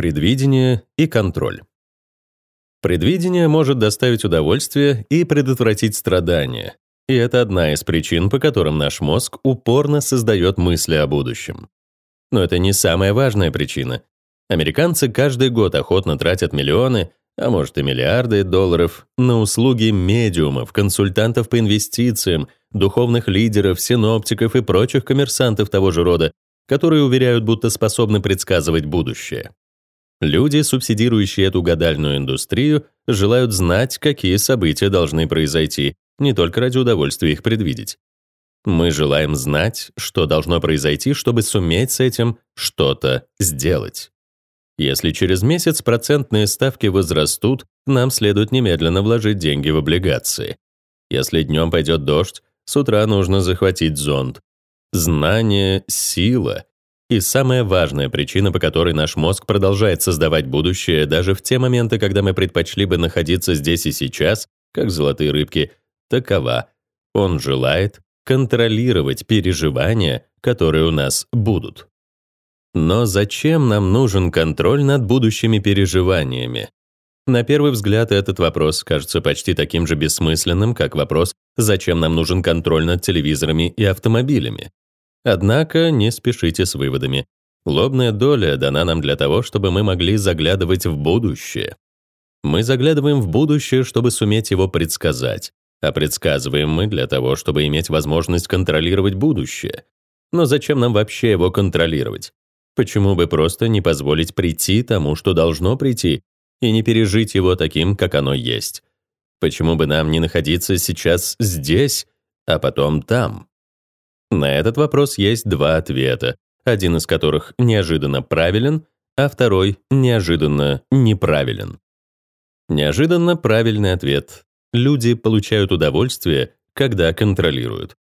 Предвидение и контроль. Предвидение может доставить удовольствие и предотвратить страдания. И это одна из причин, по которым наш мозг упорно создает мысли о будущем. Но это не самая важная причина. Американцы каждый год охотно тратят миллионы, а может и миллиарды долларов на услуги медиумов, консультантов по инвестициям, духовных лидеров, синоптиков и прочих коммерсантов того же рода, которые уверяют, будто способны предсказывать будущее. Люди, субсидирующие эту гадальную индустрию, желают знать, какие события должны произойти, не только ради удовольствия их предвидеть. Мы желаем знать, что должно произойти, чтобы суметь с этим что-то сделать. Если через месяц процентные ставки возрастут, нам следует немедленно вложить деньги в облигации. Если днем пойдет дождь, с утра нужно захватить зонт. Знание — сила — и самая важная причина, по которой наш мозг продолжает создавать будущее даже в те моменты, когда мы предпочли бы находиться здесь и сейчас, как золотые рыбки, такова. Он желает контролировать переживания, которые у нас будут. Но зачем нам нужен контроль над будущими переживаниями? На первый взгляд этот вопрос кажется почти таким же бессмысленным, как вопрос, зачем нам нужен контроль над телевизорами и автомобилями. Однако не спешите с выводами. Лобная доля дана нам для того, чтобы мы могли заглядывать в будущее. Мы заглядываем в будущее, чтобы суметь его предсказать, а предсказываем мы для того, чтобы иметь возможность контролировать будущее. Но зачем нам вообще его контролировать? Почему бы просто не позволить прийти тому, что должно прийти, и не пережить его таким, как оно есть? Почему бы нам не находиться сейчас здесь, а потом там? На этот вопрос есть два ответа, один из которых неожиданно правилен, а второй неожиданно неправилен. Неожиданно правильный ответ. Люди получают удовольствие, когда контролируют.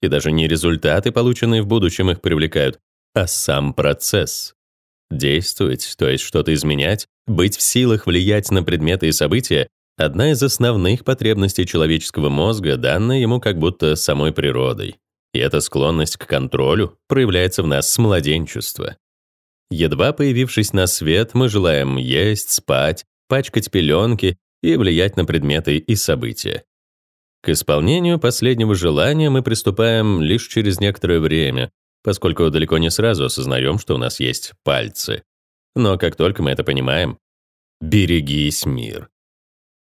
И даже не результаты, полученные в будущем, их привлекают, а сам процесс. Действовать, то есть что-то изменять, быть в силах влиять на предметы и события — одна из основных потребностей человеческого мозга, данная ему как будто самой природой. И эта склонность к контролю проявляется в нас с младенчества. Едва появившись на свет, мы желаем есть, спать, пачкать пеленки и влиять на предметы и события. К исполнению последнего желания мы приступаем лишь через некоторое время, поскольку далеко не сразу осознаем, что у нас есть пальцы. Но как только мы это понимаем, берегись, мир.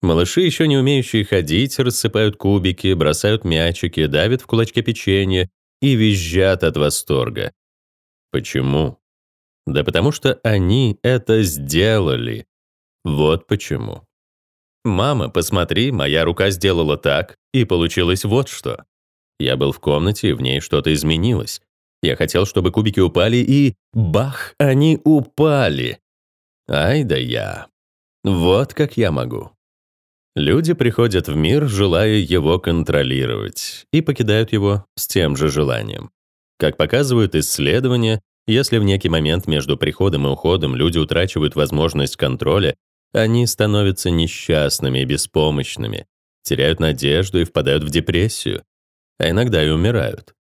Малыши, еще не умеющие ходить, рассыпают кубики, бросают мячики, давят в кулачке печенье и визжат от восторга. Почему? Да потому что они это сделали. Вот почему. «Мама, посмотри, моя рука сделала так, и получилось вот что». Я был в комнате, в ней что-то изменилось. Я хотел, чтобы кубики упали, и бах, они упали. Ай да я. Вот как я могу. Люди приходят в мир, желая его контролировать, и покидают его с тем же желанием. Как показывают исследования, если в некий момент между приходом и уходом люди утрачивают возможность контроля, они становятся несчастными и беспомощными, теряют надежду и впадают в депрессию, а иногда и умирают.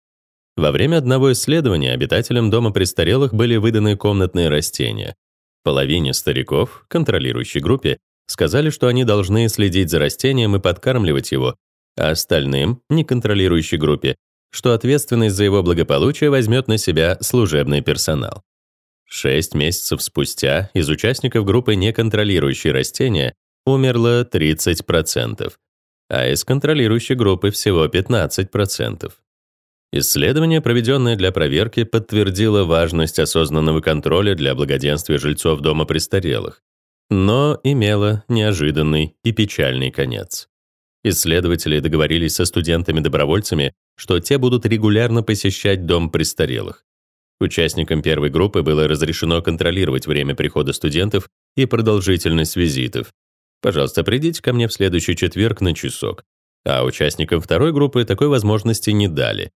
Во время одного исследования обитателям дома престарелых были выданы комнатные растения. Половине стариков, контролирующей группе, Сказали, что они должны следить за растением и подкармливать его, а остальным, неконтролирующей группе, что ответственность за его благополучие возьмет на себя служебный персонал. Шесть месяцев спустя из участников группы, не контролирующей растения, умерло 30%, а из контролирующей группы всего 15%. Исследование, проведенное для проверки, подтвердило важность осознанного контроля для благоденствия жильцов дома престарелых но имела неожиданный и печальный конец. Исследователи договорились со студентами-добровольцами, что те будут регулярно посещать дом престарелых. Участникам первой группы было разрешено контролировать время прихода студентов и продолжительность визитов. Пожалуйста, придите ко мне в следующий четверг на часок. А участникам второй группы такой возможности не дали.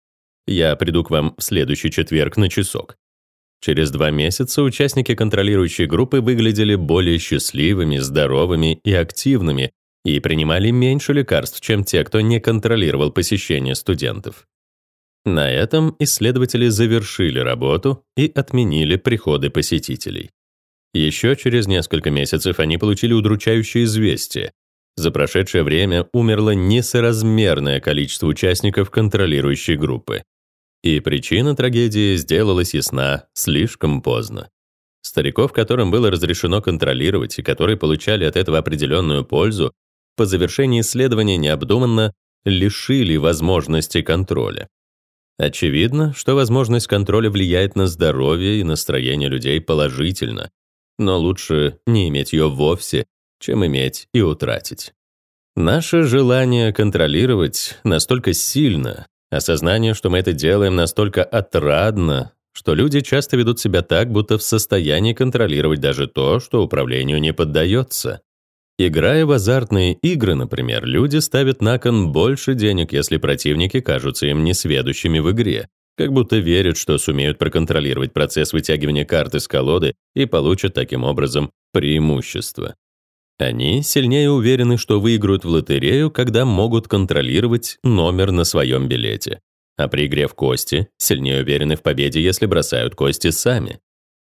Я приду к вам в следующий четверг на часок. Через два месяца участники контролирующей группы выглядели более счастливыми, здоровыми и активными и принимали меньше лекарств, чем те, кто не контролировал посещение студентов. На этом исследователи завершили работу и отменили приходы посетителей. Еще через несколько месяцев они получили удручающее известие. За прошедшее время умерло несоразмерное количество участников контролирующей группы. И причина трагедии сделалась ясна слишком поздно. Стариков, которым было разрешено контролировать и которые получали от этого определенную пользу, по завершении исследования необдуманно лишили возможности контроля. Очевидно, что возможность контроля влияет на здоровье и настроение людей положительно, но лучше не иметь ее вовсе, чем иметь и утратить. Наше желание контролировать настолько сильно, осознание, что мы это делаем настолько отрадно, что люди часто ведут себя так, будто в состоянии контролировать даже то, что управлению не поддается. Играя в азартные игры, например, люди ставят на кон больше денег, если противники кажутся им несведущими в игре, как будто верят, что сумеют проконтролировать процесс вытягивания карты с колоды и получат таким образом преимущество. Они сильнее уверены, что выиграют в лотерею, когда могут контролировать номер на своем билете. А при игре в кости сильнее уверены в победе, если бросают кости сами.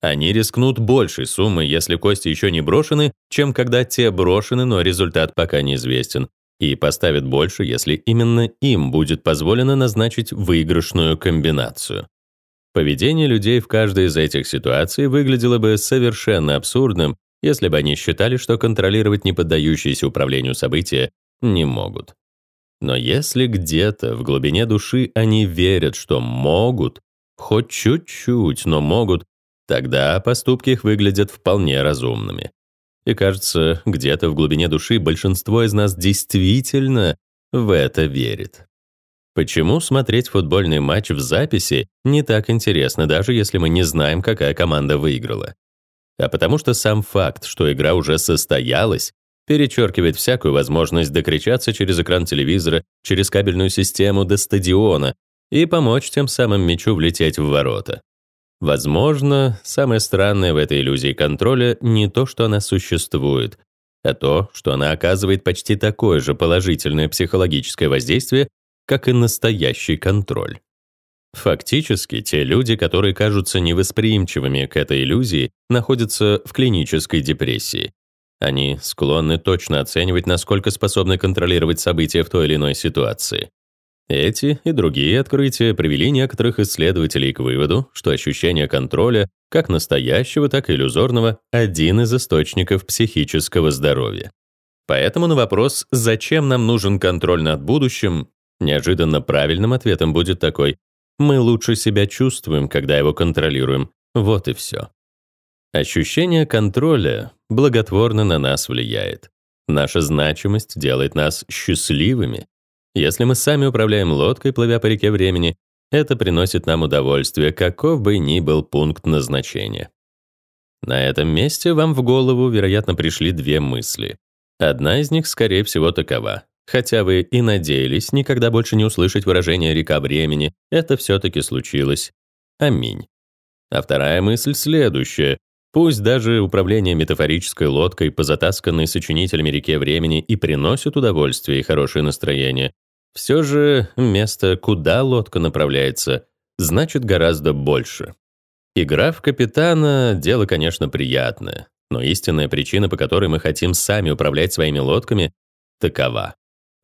Они рискнут большей суммой, если кости еще не брошены, чем когда те брошены, но результат пока неизвестен, и поставят больше, если именно им будет позволено назначить выигрышную комбинацию. Поведение людей в каждой из этих ситуаций выглядело бы совершенно абсурдным, если бы они считали, что контролировать неподдающиеся управлению события не могут. Но если где-то в глубине души они верят, что могут, хоть чуть-чуть, но могут, Тогда поступки их выглядят вполне разумными. И кажется, где-то в глубине души большинство из нас действительно в это верит. Почему смотреть футбольный матч в записи не так интересно, даже если мы не знаем, какая команда выиграла? А потому что сам факт, что игра уже состоялась, перечеркивает всякую возможность докричаться через экран телевизора, через кабельную систему до стадиона и помочь тем самым мячу влететь в ворота. Возможно, самое странное в этой иллюзии контроля не то, что она существует, а то, что она оказывает почти такое же положительное психологическое воздействие, как и настоящий контроль. Фактически, те люди, которые кажутся невосприимчивыми к этой иллюзии, находятся в клинической депрессии. Они склонны точно оценивать, насколько способны контролировать события в той или иной ситуации. Эти и другие открытия привели некоторых исследователей к выводу, что ощущение контроля, как настоящего, так и иллюзорного, один из источников психического здоровья. Поэтому на вопрос «Зачем нам нужен контроль над будущим?» неожиданно правильным ответом будет такой «Мы лучше себя чувствуем, когда его контролируем». Вот и все. Ощущение контроля благотворно на нас влияет. Наша значимость делает нас счастливыми, если мы сами управляем лодкой, плывя по реке времени, это приносит нам удовольствие, каков бы ни был пункт назначения. На этом месте вам в голову, вероятно, пришли две мысли. Одна из них, скорее всего, такова. Хотя вы и надеялись никогда больше не услышать выражение «река времени», это все-таки случилось. Аминь. А вторая мысль следующая. Пусть даже управление метафорической лодкой по затасканной сочинителями реке времени и приносит удовольствие и хорошее настроение, все же место, куда лодка направляется, значит гораздо больше. Игра в капитана — дело, конечно, приятное, но истинная причина, по которой мы хотим сами управлять своими лодками, такова.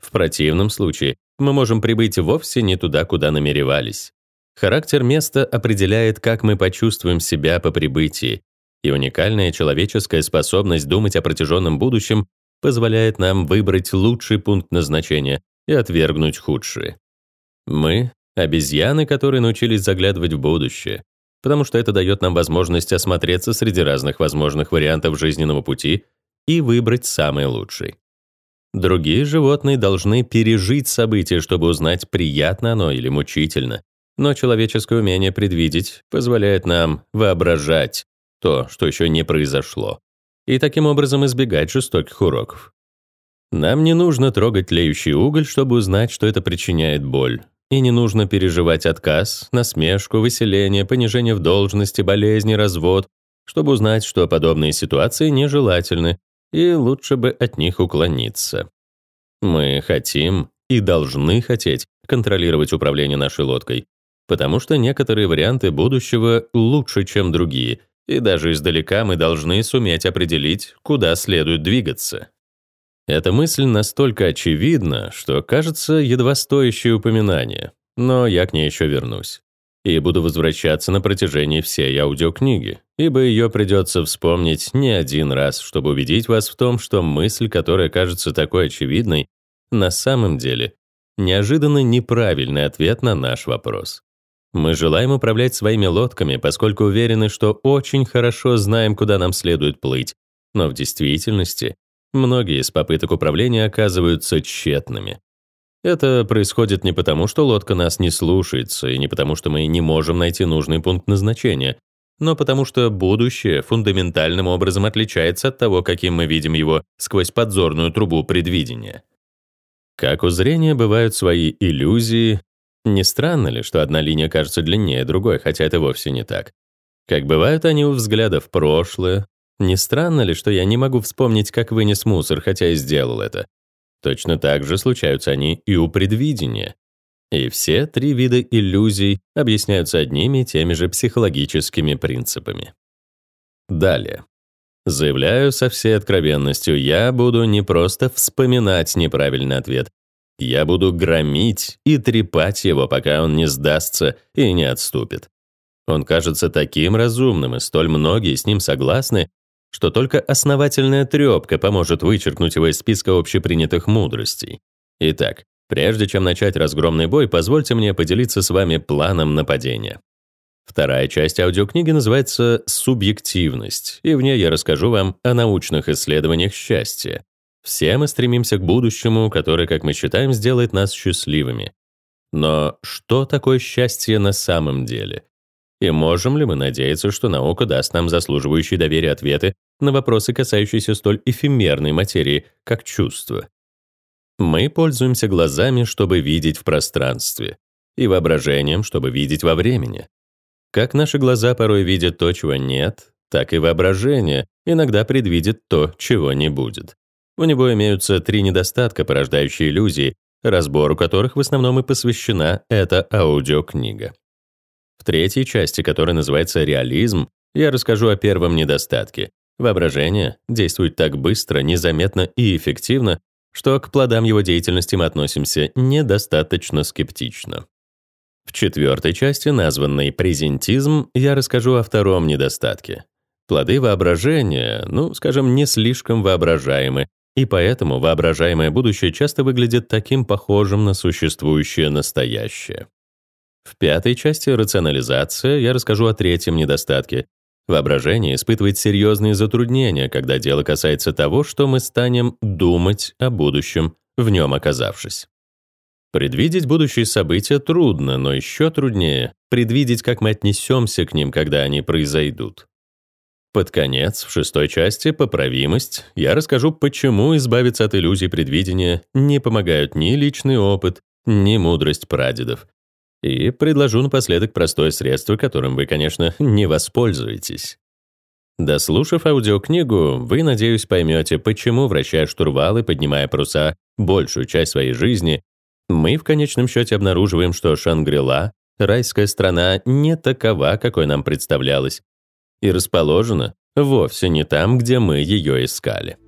В противном случае мы можем прибыть вовсе не туда, куда намеревались. Характер места определяет, как мы почувствуем себя по прибытии, и уникальная человеческая способность думать о протяженном будущем позволяет нам выбрать лучший пункт назначения, и отвергнуть худшие. Мы — обезьяны, которые научились заглядывать в будущее, потому что это дает нам возможность осмотреться среди разных возможных вариантов жизненного пути и выбрать самый лучший. Другие животные должны пережить событие, чтобы узнать, приятно оно или мучительно. Но человеческое умение предвидеть позволяет нам воображать то, что еще не произошло, и таким образом избегать жестоких уроков. Нам не нужно трогать тлеющий уголь, чтобы узнать, что это причиняет боль. И не нужно переживать отказ, насмешку, выселение, понижение в должности, болезни, развод, чтобы узнать, что подобные ситуации нежелательны, и лучше бы от них уклониться. Мы хотим и должны хотеть контролировать управление нашей лодкой, потому что некоторые варианты будущего лучше, чем другие, и даже издалека мы должны суметь определить, куда следует двигаться. Эта мысль настолько очевидна, что кажется едва стоящее упоминание, но я к ней еще вернусь. И буду возвращаться на протяжении всей аудиокниги, ибо ее придется вспомнить не один раз, чтобы убедить вас в том, что мысль, которая кажется такой очевидной, на самом деле неожиданно неправильный ответ на наш вопрос. Мы желаем управлять своими лодками, поскольку уверены, что очень хорошо знаем, куда нам следует плыть, но в действительности многие из попыток управления оказываются тщетными. Это происходит не потому, что лодка нас не слушается, и не потому, что мы не можем найти нужный пункт назначения, но потому что будущее фундаментальным образом отличается от того, каким мы видим его сквозь подзорную трубу предвидения. Как у зрения бывают свои иллюзии, не странно ли, что одна линия кажется длиннее другой, хотя это вовсе не так? Как бывают они у взгляда в прошлое, не странно ли, что я не могу вспомнить, как вынес мусор, хотя и сделал это? Точно так же случаются они и у предвидения. И все три вида иллюзий объясняются одними и теми же психологическими принципами. Далее. Заявляю со всей откровенностью, я буду не просто вспоминать неправильный ответ, я буду громить и трепать его, пока он не сдастся и не отступит. Он кажется таким разумным, и столь многие с ним согласны, что только основательная трёпка поможет вычеркнуть его из списка общепринятых мудростей. Итак, прежде чем начать разгромный бой, позвольте мне поделиться с вами планом нападения. Вторая часть аудиокниги называется «Субъективность», и в ней я расскажу вам о научных исследованиях счастья. Все мы стремимся к будущему, которое, как мы считаем, сделает нас счастливыми. Но что такое счастье на самом деле? И можем ли мы надеяться, что наука даст нам заслуживающие доверия ответы на вопросы, касающиеся столь эфемерной материи, как чувства? Мы пользуемся глазами, чтобы видеть в пространстве, и воображением, чтобы видеть во времени. Как наши глаза порой видят то, чего нет, так и воображение иногда предвидит то, чего не будет. У него имеются три недостатка, порождающие иллюзии, разбору которых в основном и посвящена эта аудиокнига. В третьей части, которая называется «Реализм», я расскажу о первом недостатке. Воображение действует так быстро, незаметно и эффективно, что к плодам его деятельности мы относимся недостаточно скептично. В четвертой части, названной «Презентизм», я расскажу о втором недостатке. Плоды воображения, ну, скажем, не слишком воображаемы, и поэтому воображаемое будущее часто выглядит таким похожим на существующее настоящее. В пятой части «Рационализация» я расскажу о третьем недостатке. Воображение испытывает серьезные затруднения, когда дело касается того, что мы станем думать о будущем, в нем оказавшись. Предвидеть будущие события трудно, но еще труднее предвидеть, как мы отнесемся к ним, когда они произойдут. Под конец, в шестой части «Поправимость» я расскажу, почему избавиться от иллюзий предвидения не помогают ни личный опыт, ни мудрость прадедов, и предложу напоследок простое средство, которым вы, конечно, не воспользуетесь. Дослушав аудиокнигу, вы, надеюсь, поймете, почему, вращая штурвалы, поднимая паруса большую часть своей жизни, мы в конечном счете обнаруживаем, что Шангрила, райская страна, не такова, какой нам представлялась, и расположена вовсе не там, где мы ее искали.